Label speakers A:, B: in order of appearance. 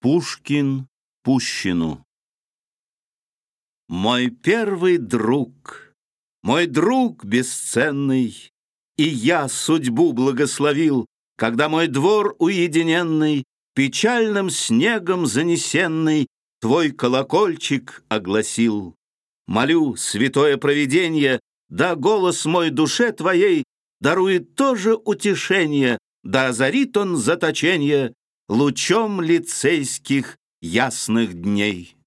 A: Пушкин Пущину Мой первый друг, мой друг бесценный, И я судьбу благословил, Когда мой двор уединенный, Печальным снегом занесенный, Твой колокольчик огласил. Молю, святое провиденье, Да голос мой душе твоей Дарует тоже утешение, Да озарит он заточение, лучом лицейских ясных дней.